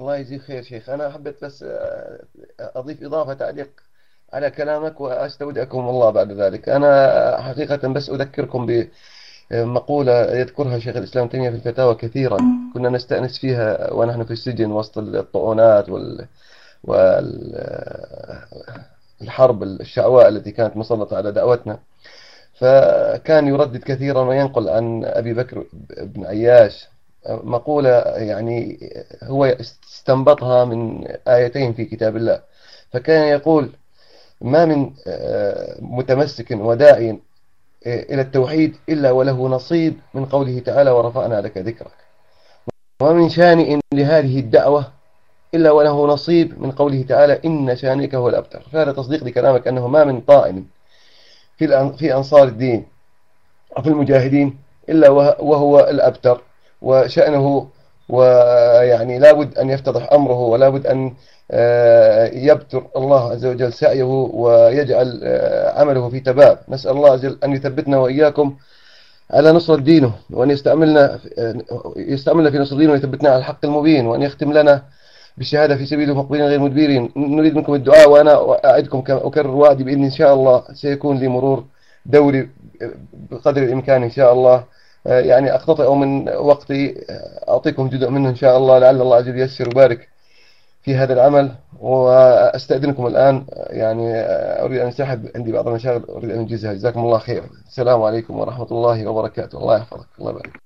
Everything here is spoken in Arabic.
الله يجزيك خير شيخ. أنا حبيت بس آه، أضيف إضافة تعليق على كلامك وأستودعكم الله بعد ذلك. أنا حقيقة بس أذكركم بمقولة يذكرها شيخ الإسلام تيمية في الفتاوى كثيرا. كنا نستأنس فيها ونحن في السجن وسط الطعونات وال والحرب الشعواء التي كانت مسلطة على دعوتنا. فكان يردد كثيرا وينقل عن أبي بكر بن عياش مقولة يعني هو استنبطها من آيتين في كتاب الله. فكان يقول ما من آه، متمسك وداعي آه، إلى التوحيد إلا وله نصيب من قوله تعالى ورفعنا لك ذكرك. ومن شانئ لهذه الدعوة إلا وله نصيب من قوله تعالى إن شانئك هو الأبتر. فهذا تصديق لكلامك أنه ما من طائن في في أنصار الدين وفي المجاهدين إلا وهو الأبتر. وشأنه ويعني لابد أن يفتضح أمره ولابد أن آه، يبتر الله عز وجل سعيه ويجعل آه، عمله في تباب. نسأل الله عز وجل أن يثبتنا وإياكم على نصرة دينه وأن يستعملنا آه، يستعملنا في نصر دينه ويثبتنا على الحق المبين وأن يختم لنا بالشهادة في سبيله مقبلين غير مدبرين نريد منكم الدعاء وأنا أعدكم أكرر وعدي بأن إن شاء الله سيكون لي مرور دوري بقدر الإمكان إن شاء الله. يعني أقتطع من وقتي أعطيكم جزء منه إن شاء الله لعل الله عز وجل ييسر ويبارك في هذا العمل. وأستأذنكم الآن يعني أريد أن أنسحب عندي بعض المشاغل أريد أن أنجزها. جزاكم الله خير السلام عليكم ورحمة الله وبركاته. الله يحفظك. الله يبارك.